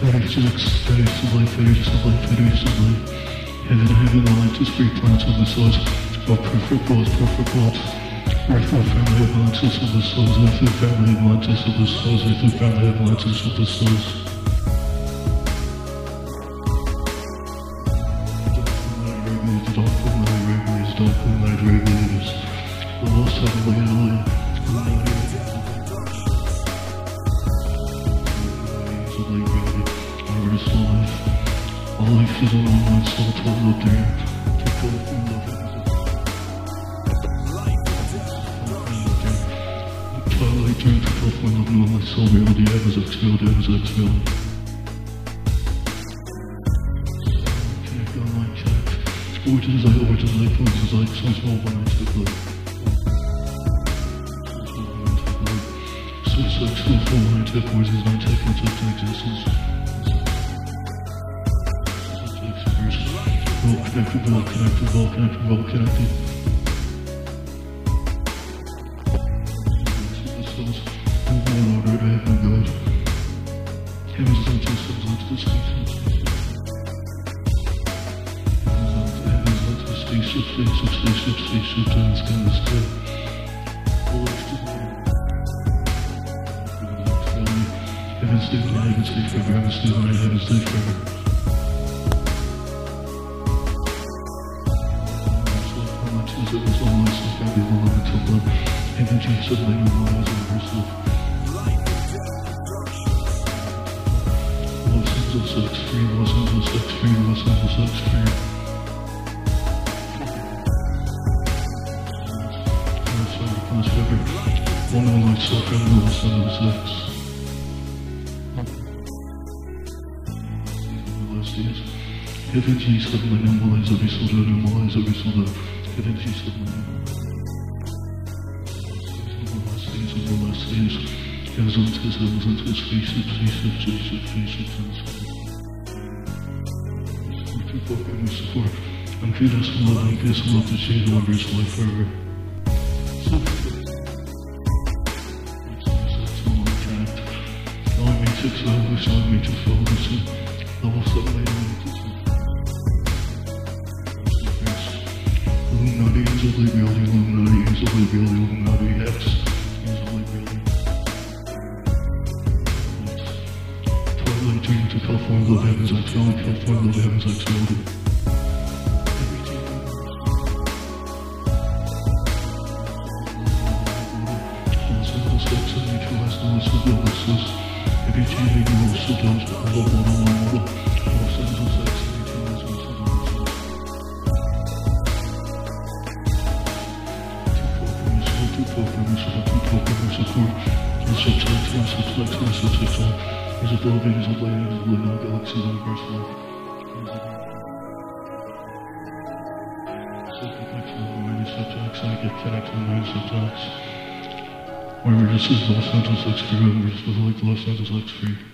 Fairy sex, fairy of life, fairy of life, fairy of life. Heaven, heaven, Atlantis, free planets of the souls. Oh, perfect gods, perfect gods. Earth, the family of Atlantis of the souls. Earth, the family of Atlantis of the souls. Earth, the family of Atlantis of the souls. Dark night night. The alien. Universal life. Is a one light soul total dream. To go from love Twilight dream to go from love, no my soul reality, I was exhaled, I was exhaled. Connect online chat. Origins like origins like origins like some small one I took like. So sex, so full one I took origins, I take into existence. Connected, well connected, well connected, well connected. The souls, the one order to heaven, God. Heaven's light to souls, light to space. Heaven's light to spaceship, spaceship, spaceship, spaceship, the sky, the sky. All life to Heaven's stay forever, heaven's stay forever, heaven's stay forever, heaven's stay forever. Energy suddenly realized universal. Los Angeles sex free, Los Angeles sex free, Los Angeles sex free. Los Angeles forever. One all night so friendly, Los Angeles soldier, normalized every soldier. Energy Illuminati, angel, reality, Illuminati, angel, reality, Illuminati, X, to California, love heavens, like Twilight, California, love heavens, like Twilight. Every time you so does all of all he's above it, he's above it, galaxies, universe, life. Connect to the mind, subjects. Remember, this is Los Angeles X free, remember, this is like Los Angeles X free.